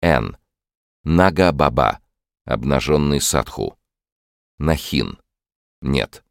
Н. Нага-баба. Обнаженный садху. Нахин. Нет.